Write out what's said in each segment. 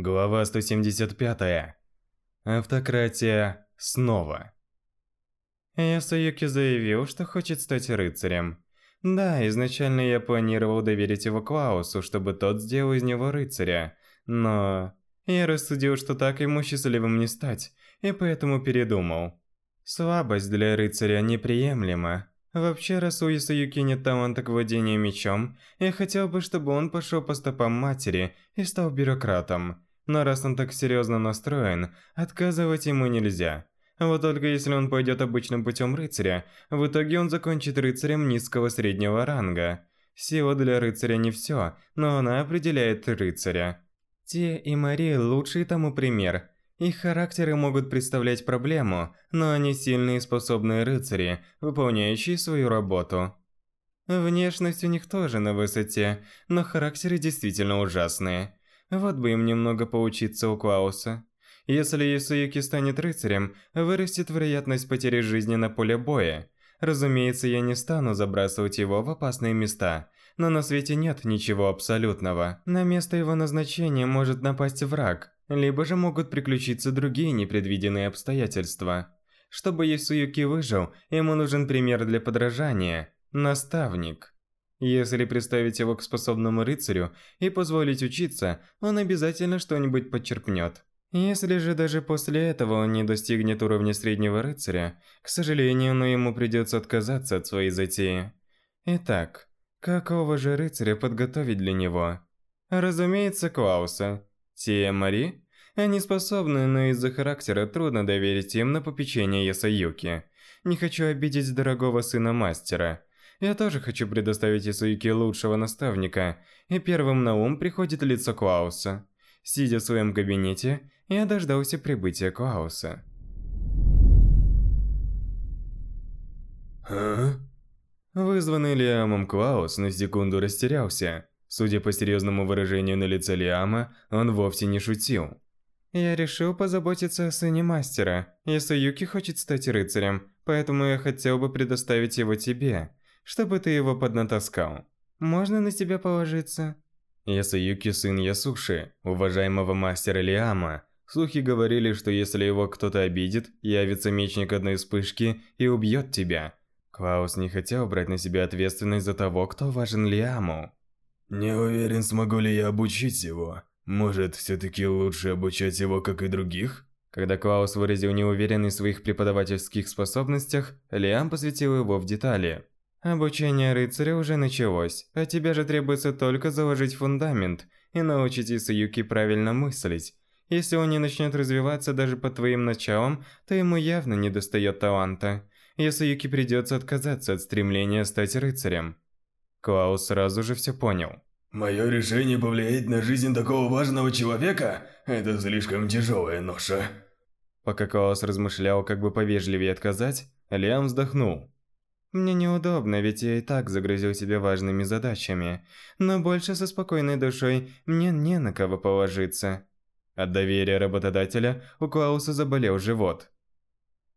Глава 175. Автократия снова. Ясуюки заявил, что хочет стать рыцарем. Да, изначально я планировал доверить его Клаусу, чтобы тот сделал из него рыцаря, но... Я рассудил, что так ему счастливым не стать, и поэтому передумал. Слабость для рыцаря неприемлема. Вообще, раз у Исаюки нет таланта к владению мечом, я хотел бы, чтобы он пошел по стопам матери и стал бюрократом. Но раз он так серьезно настроен, отказывать ему нельзя. Вот только если он пойдет обычным путем рыцаря, в итоге он закончит рыцарем низкого среднего ранга. Сила для рыцаря не все, но она определяет рыцаря. Те и Мари лучший тому пример. Их характеры могут представлять проблему, но они сильные и способные рыцари, выполняющие свою работу. Внешность у них тоже на высоте, но характеры действительно ужасные. Вот бы им немного поучиться у Клауса. Если Ясуюки станет рыцарем, вырастет вероятность потери жизни на поле боя. Разумеется, я не стану забрасывать его в опасные места, но на свете нет ничего абсолютного. На место его назначения может напасть враг, либо же могут приключиться другие непредвиденные обстоятельства. Чтобы Ясуюки выжил, ему нужен пример для подражания – наставник. Если представить его к способному рыцарю и позволить учиться, он обязательно что-нибудь подчерпнет. Если же даже после этого он не достигнет уровня среднего рыцаря, к сожалению, но ему придется отказаться от своей затеи. Итак, какого же рыцаря подготовить для него? Разумеется, Клауса. Тия Мари? Они способны, но из-за характера трудно доверить им на попечение Ясаюки. Не хочу обидеть дорогого сына мастера. Я тоже хочу предоставить Исуюке лучшего наставника, и первым на ум приходит лицо Клауса. Сидя в своем кабинете, я дождался прибытия Клауса. А? Вызванный Лиамом Клаус на секунду растерялся. Судя по серьезному выражению на лице Лиама, он вовсе не шутил. Я решил позаботиться о сыне мастера. Ясуюки хочет стать рыцарем, поэтому я хотел бы предоставить его тебе чтобы ты его поднатаскал. Можно на тебя положиться?» Ясуюки сын Ясуши, уважаемого мастера Лиама. Слухи говорили, что если его кто-то обидит, явится мечник одной вспышки и убьет тебя. Клаус не хотел брать на себя ответственность за того, кто важен Лиаму. «Не уверен, смогу ли я обучить его. Может, все-таки лучше обучать его, как и других?» Когда Клаус выразил неуверенность в своих преподавательских способностях, Лиам посвятил его в детали. Обучение рыцаря уже началось, а тебе же требуется только заложить фундамент и научить Исаюки правильно мыслить. Если он не начнет развиваться даже под твоим началом, то ему явно не достает таланта. Исаюки придется отказаться от стремления стать рыцарем. Клаус сразу же все понял. Мое решение повлиять на жизнь такого важного человека – это слишком тяжелая ноша. Пока Клаус размышлял, как бы повежливее отказать, Лиам вздохнул. Мне неудобно, ведь я и так загрузил себя важными задачами. Но больше со спокойной душой мне не на кого положиться. От доверия работодателя у Клауса заболел живот.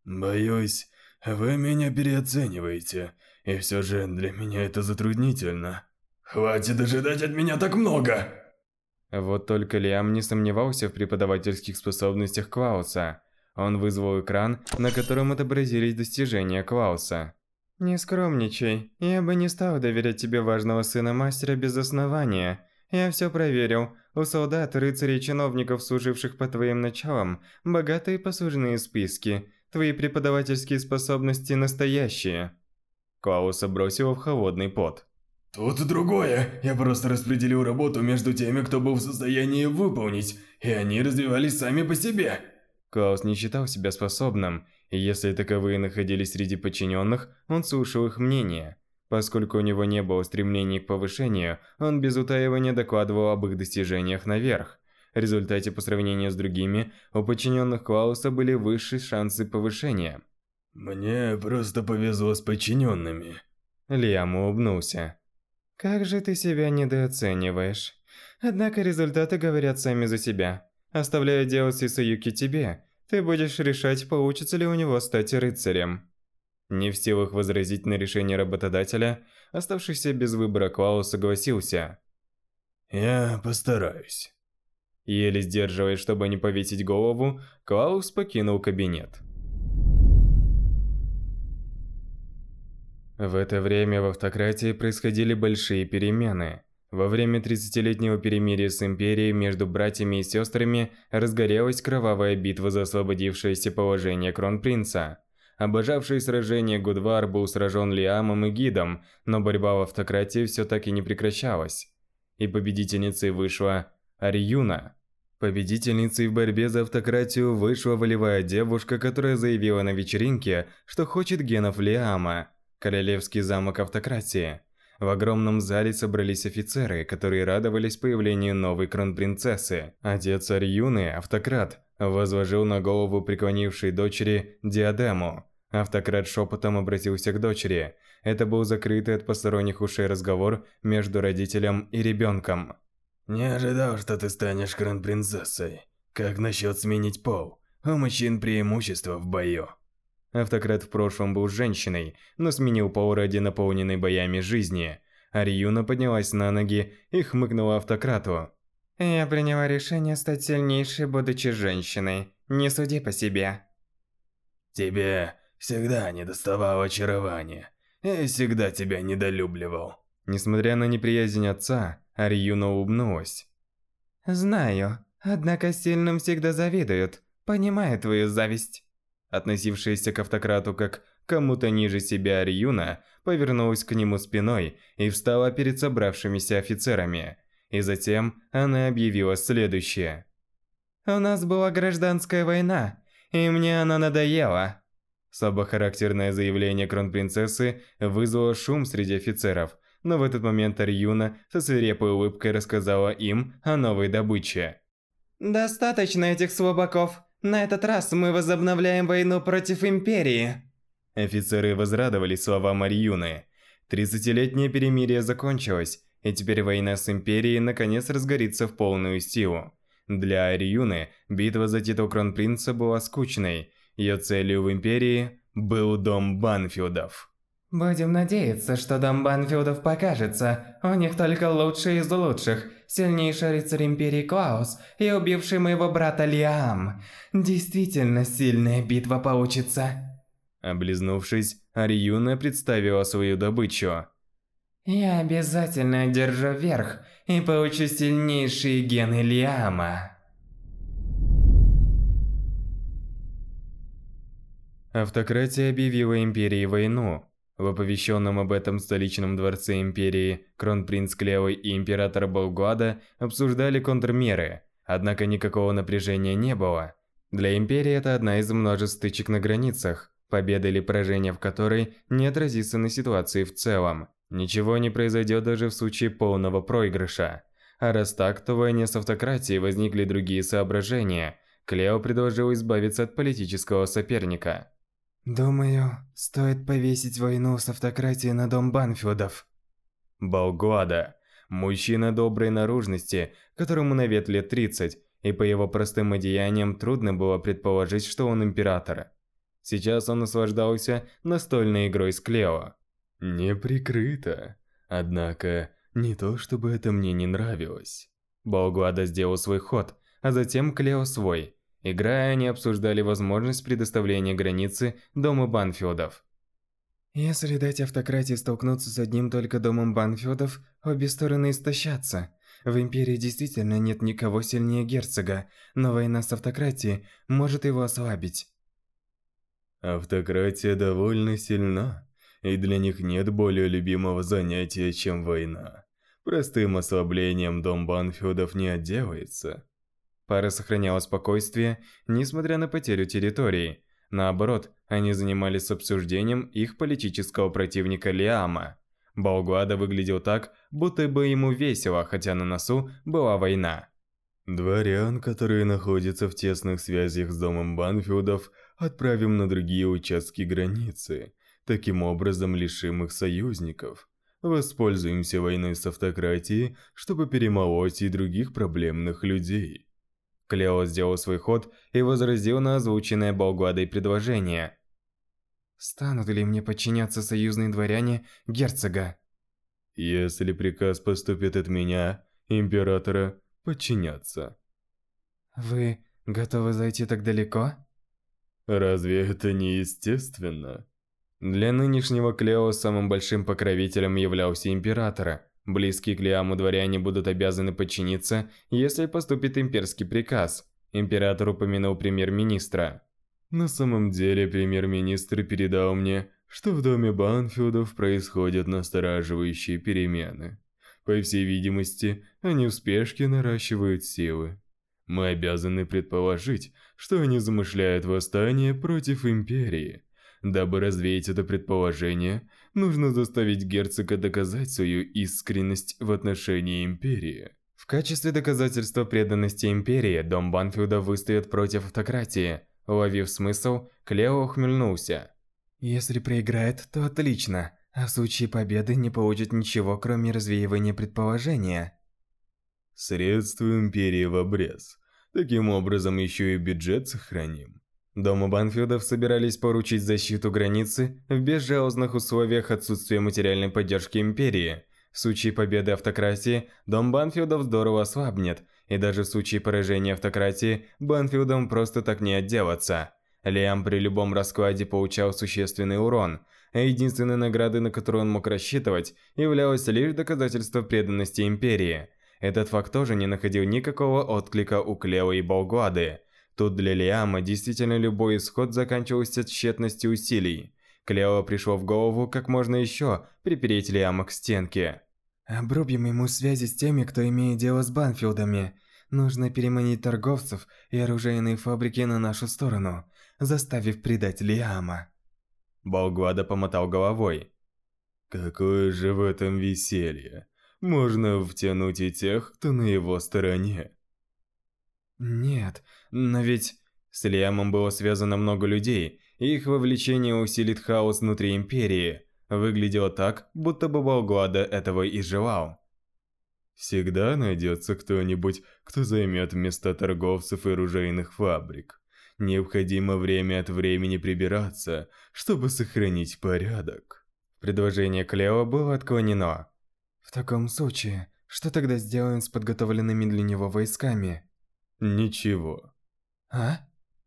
«Боюсь, вы меня переоцениваете, и все же для меня это затруднительно. Хватит ожидать от меня так много!» Вот только Лиам не сомневался в преподавательских способностях Клауса. Он вызвал экран, на котором отобразились достижения Клауса. «Не скромничай. Я бы не стал доверять тебе важного сына мастера без основания. Я все проверил. У солдат, рыцарей и чиновников, служивших по твоим началам, богатые послужные списки. Твои преподавательские способности настоящие». Клауса бросил в холодный пот. «Тут другое. Я просто распределил работу между теми, кто был в состоянии выполнить, и они развивались сами по себе». Клаус не считал себя способным, если таковые находились среди подчиненных, он слушал их мнение. Поскольку у него не было стремлений к повышению, он без утаивания докладывал об их достижениях наверх. В результате, по сравнению с другими, у подчиненных Клауса были высшие шансы повышения. «Мне просто повезло с подчиненными». Лиам улыбнулся. «Как же ты себя недооцениваешь. Однако результаты говорят сами за себя. Оставляю дело с Исаюки тебе, ты будешь решать, получится ли у него стать рыцарем. Не в силах возразить на решение работодателя, оставшийся без выбора Клаус согласился. «Я постараюсь». Еле сдерживаясь, чтобы не повесить голову, Клаус покинул кабинет. В это время в автократии происходили большие перемены. Во время 30-летнего перемирия с Империей между братьями и сестрами разгорелась кровавая битва за освободившееся положение кронпринца. Обожавший сражение Гудвар был сражен Лиамом и Гидом, но борьба в автократии все так и не прекращалась. И победительницей вышла Ариюна. Победительницей в борьбе за автократию вышла волевая девушка, которая заявила на вечеринке, что хочет генов Лиама, королевский замок автократии. В огромном зале собрались офицеры, которые радовались появлению новой кронпринцессы. Отец Ариюны, автократ, возложил на голову преклонившей дочери диадему. Автократ шепотом обратился к дочери. Это был закрытый от посторонних ушей разговор между родителем и ребенком. «Не ожидал, что ты станешь кронпринцессой. Как насчет сменить пол? У мужчин преимущество в бою». Автократ в прошлом был женщиной, но сменил пол ради наполненной боями жизни. Ариюна поднялась на ноги и хмыкнула автократу. «Я приняла решение стать сильнейшей, будучи женщиной. Не суди по себе». «Тебе всегда недоставало очарования. Я всегда тебя недолюбливал». Несмотря на неприязнь отца, Ариюна улыбнулась. «Знаю, однако сильным всегда завидуют. Понимаю твою зависть». Относившаяся к автократу как кому-то ниже себя Ариюна повернулась к нему спиной и встала перед собравшимися офицерами. И затем она объявила следующее. «У нас была гражданская война, и мне она надоела». Слабохарактерное заявление кронпринцессы вызвало шум среди офицеров, но в этот момент Арьюна со свирепой улыбкой рассказала им о новой добыче. «Достаточно этих слабаков. На этот раз мы возобновляем войну против Империи». Офицеры возрадовались словам Арьюны. Тридцатилетнее перемирие закончилось, и теперь война с Империей наконец разгорится в полную силу. Для Арьюны битва за титул Кронпринца была скучной, ее целью в Империи был дом Банфилдов. «Будем надеяться, что дом Банфилдов покажется. У них только лучшие из лучших. Сильнейший рыцарь Империи Клаус и убивший моего брата Лиам. Действительно сильная битва получится». Облизнувшись, Ариюна представила свою добычу. «Я обязательно одержу верх и получу сильнейшие гены Лиама». Автократия объявила Империи войну. В оповещенном об этом столичном дворце Империи кронпринц Клевый и император Болгуада обсуждали контрмеры, однако никакого напряжения не было. Для Империи это одна из множеств стычек на границах, победа или поражение в которой не отразится на ситуации в целом. Ничего не произойдет даже в случае полного проигрыша. А раз так, то в войне с автократией возникли другие соображения. Клео предложил избавиться от политического соперника. Думаю, стоит повесить войну с автократией на дом Банфилдов. Балгуада. Мужчина доброй наружности, которому на вид лет 30, и по его простым одеяниям трудно было предположить, что он император. Сейчас он наслаждался настольной игрой с Клео. Неприкрыто. Однако, не то чтобы это мне не нравилось. Балгуада сделал свой ход, а затем Клео свой – Играя, они обсуждали возможность предоставления границы Дома Банфилдов. Если дать автократии столкнуться с одним только Домом Банфилдов, обе стороны истощатся. В Империи действительно нет никого сильнее герцога, но война с автократией может его ослабить. Автократия довольно сильна, и для них нет более любимого занятия, чем война. Простым ослаблением Дом Банфилдов не отделается. Пара сохраняла спокойствие, несмотря на потерю территории. Наоборот, они занимались обсуждением их политического противника Лиама. Балгуада выглядел так, будто бы ему весело, хотя на носу была война. Дворян, которые находятся в тесных связях с домом Банфилдов, отправим на другие участки границы. Таким образом лишим их союзников. Воспользуемся войной с автократией, чтобы перемолоть и других проблемных людей. Клео сделал свой ход и возразил на озвученное Болгуадой предложение. «Станут ли мне подчиняться союзные дворяне герцога?» «Если приказ поступит от меня, императора, подчиняться». Вы готовы зайти так далеко? Разве это не естественно? Для нынешнего Клео самым большим покровителем являлся император. Близкие к Лиаму дворяне будут обязаны подчиниться, если поступит имперский приказ. Император упомянул премьер-министра. На самом деле, премьер-министр передал мне, что в доме Банфилдов происходят настораживающие перемены. По всей видимости, они в спешке наращивают силы. Мы обязаны предположить, что они замышляют восстание против Империи. Дабы развеять это предположение, нужно заставить герцога доказать свою искренность в отношении Империи. В качестве доказательства преданности Империи, дом Банфилда выстоит против автократии. Уловив смысл, Клео ухмыльнулся. Если проиграет, то отлично, а в случае победы не получит ничего, кроме развеивания предположения. Средства Империи в обрез. Таким образом, еще и бюджет сохраним. Дома Банфилдов собирались поручить защиту границы в безжалостных условиях отсутствия материальной поддержки Империи. В случае победы автократии, дом Банфилдов здорово ослабнет, и даже в случае поражения автократии, Банфилдом просто так не отделаться. Лиам при любом раскладе получал существенный урон, а единственной наградой, на которую он мог рассчитывать, являлось лишь доказательство преданности Империи. Этот факт тоже не находил никакого отклика у Клео и Болгуады. Тут для Лиама действительно любой исход заканчивался тщетностью усилий. Клео пришло в голову, как можно еще припереть Лиама к стенке. «Обрубим ему связи с теми, кто имеет дело с Банфилдами. Нужно переманить торговцев и оружейные фабрики на нашу сторону заставив предать Лиама. Болгвада помотал головой. Какое же в этом веселье. Можно втянуть и тех, кто на его стороне. Нет, но ведь с Лиамом было связано много людей, и их вовлечение усилит хаос внутри Империи. Выглядело так, будто бы Болгвада этого и желал. Всегда найдется кто-нибудь, кто займет места торговцев и оружейных фабрик. Необходимо время от времени прибираться, чтобы сохранить порядок. Предложение Клео было отклонено. В таком случае, что тогда сделаем с подготовленными для него войсками? Ничего. А?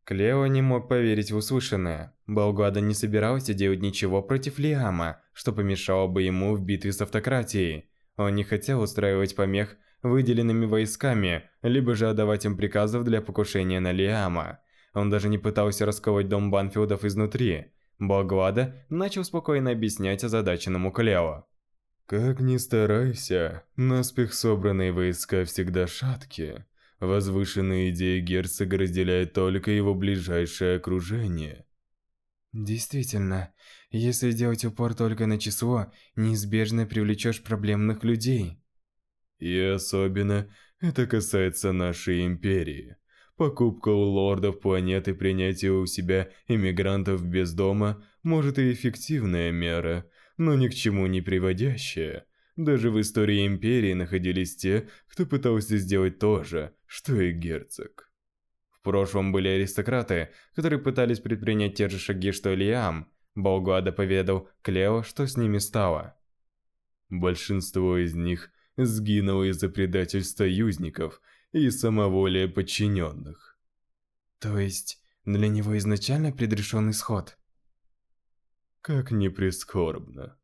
Клео не мог поверить в услышанное. Болгада не собирался делать ничего против Лиама, что помешало бы ему в битве с автократией. Он не хотел устраивать помех выделенными войсками, либо же отдавать им приказов для покушения на Лиама. Он даже не пытался расколоть дом Банфилдов изнутри. Богвада начал спокойно объяснять озадаченному Клео. «Как ни старайся, наспех собранные войска всегда шаткие. Возвышенные идеи герцога разделяет только его ближайшее окружение». Действительно, если делать упор только на число, неизбежно привлечешь проблемных людей. И особенно это касается нашей империи. Покупка у лордов планеты принятие у себя иммигрантов без дома может и эффективная мера, но ни к чему не приводящая. Даже в истории Империи находились те, кто пытался сделать то же, что и герцог. В прошлом были аристократы, которые пытались предпринять те же шаги, что и Лиам. Болгуада поведал Клео, что с ними стало. Большинство из них сгинуло из-за предательств союзников – и самоволия подчиненных. То есть, для него изначально предрешен исход? Как ни прискорбно.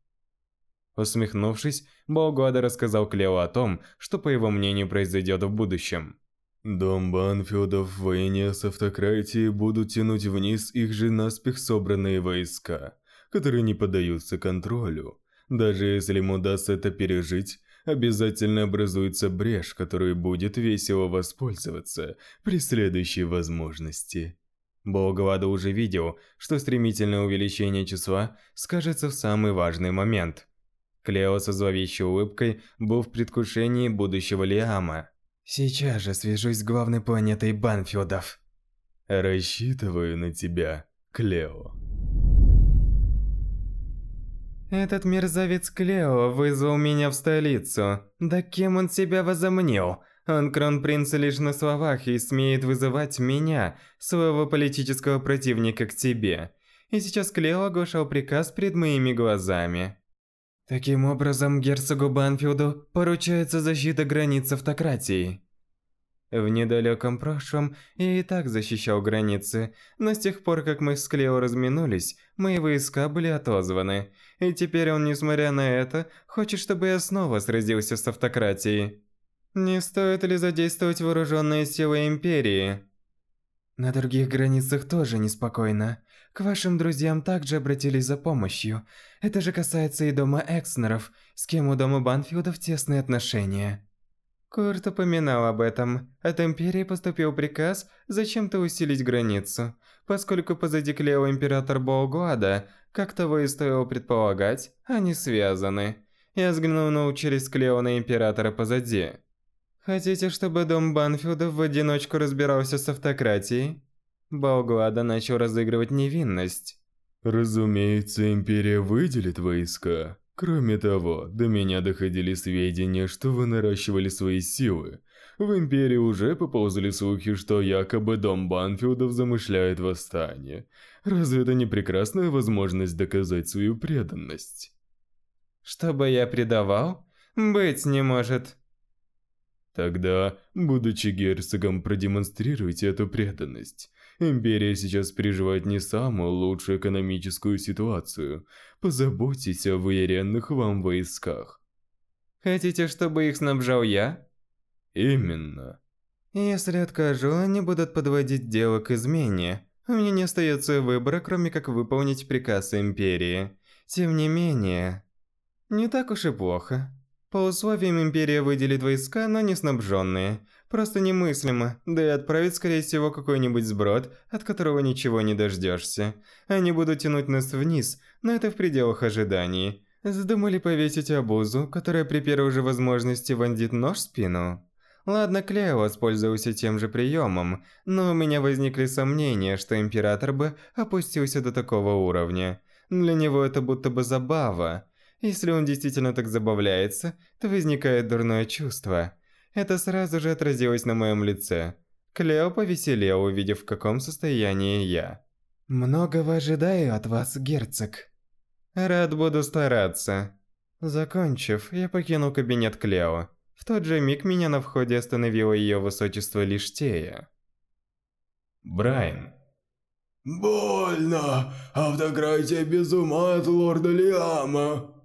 Усмехнувшись, Болгуада рассказал Клео о том, что, по его мнению, произойдет в будущем. Дом Банфилдов в войне с автократией будут тянуть вниз их же наспех собранные войска, которые не поддаются контролю. Даже если им удастся это пережить, обязательно образуется брешь, которую будет весело воспользоваться при следующей возможности. Болгвада уже видел, что стремительное увеличение числа скажется в самый важный момент. Клео со зловещей улыбкой был в предвкушении будущего Лиама. «Сейчас же свяжусь с главной планетой Банфилдов». «Рассчитываю на тебя, Клео». Этот мерзавец Клео вызвал меня в столицу. Да кем он себя возомнил? Он кронпринц лишь на словах и смеет вызывать меня, своего политического противника, к тебе. И сейчас Клео оглашал приказ перед моими глазами. Таким образом, герцогу Банфилду поручается защита границ автократии. В недалеком прошлом я и так защищал границы, но с тех пор, как мы с Клео разминулись, мои войска были отозваны. И теперь он, несмотря на это, хочет, чтобы я снова сразился с автократией. Не стоит ли задействовать вооруженные силы Империи? На других границах тоже неспокойно. К вашим друзьям также обратились за помощью. Это же касается и дома Экснеров, с кем у дома Банфилдов тесные отношения. Курт упоминал об этом. От Империи поступил приказ зачем-то усилить границу. Поскольку позади Клео Император Болгуада, как того и стоило предполагать, они связаны. Я взглянул на через Клео на Императора позади. Хотите, чтобы дом Банфилдов в одиночку разбирался с автократией? Балглада начал разыгрывать невинность. Разумеется, Империя выделит войска. Кроме того, до меня доходили сведения, что вы наращивали свои силы. В Империи уже поползли слухи, что якобы дом Банфилдов замышляет восстание. Разве это не прекрасная возможность доказать свою преданность? Чтобы я предавал? Быть не может. Тогда, будучи герцогом, продемонстрируйте эту преданность. Империя сейчас переживает не самую лучшую экономическую ситуацию. Позаботьтесь о выверенных вам войсках. Хотите, чтобы их снабжал я? Именно. Если откажу, они будут подводить дело к измене. У меня не остается выбора, кроме как выполнить приказ Империи. Тем не менее, не так уж и плохо. По условиям Империя выделит войска, но не снабженные. Просто немыслимо, да и отправить, скорее всего, какой-нибудь сброд, от которого ничего не дождешься. Они будут тянуть нас вниз, но это в пределах ожиданий. Задумали повесить обузу, которая при первой же возможности вонзит нож в спину? Ладно, Клео воспользовался тем же приемом, но у меня возникли сомнения, что Император бы опустился до такого уровня. Для него это будто бы забава. Если он действительно так забавляется, то возникает дурное чувство – это сразу же отразилось на моем лице. Клео повеселел, увидев, в каком состоянии я. «Многого ожидаю от вас, герцог». «Рад буду стараться». Закончив, я покинул кабинет Клео. В тот же миг меня на входе остановило ее высочество Лиштея. Брайан. «Больно! Автократия без ума от лорда Лиама!»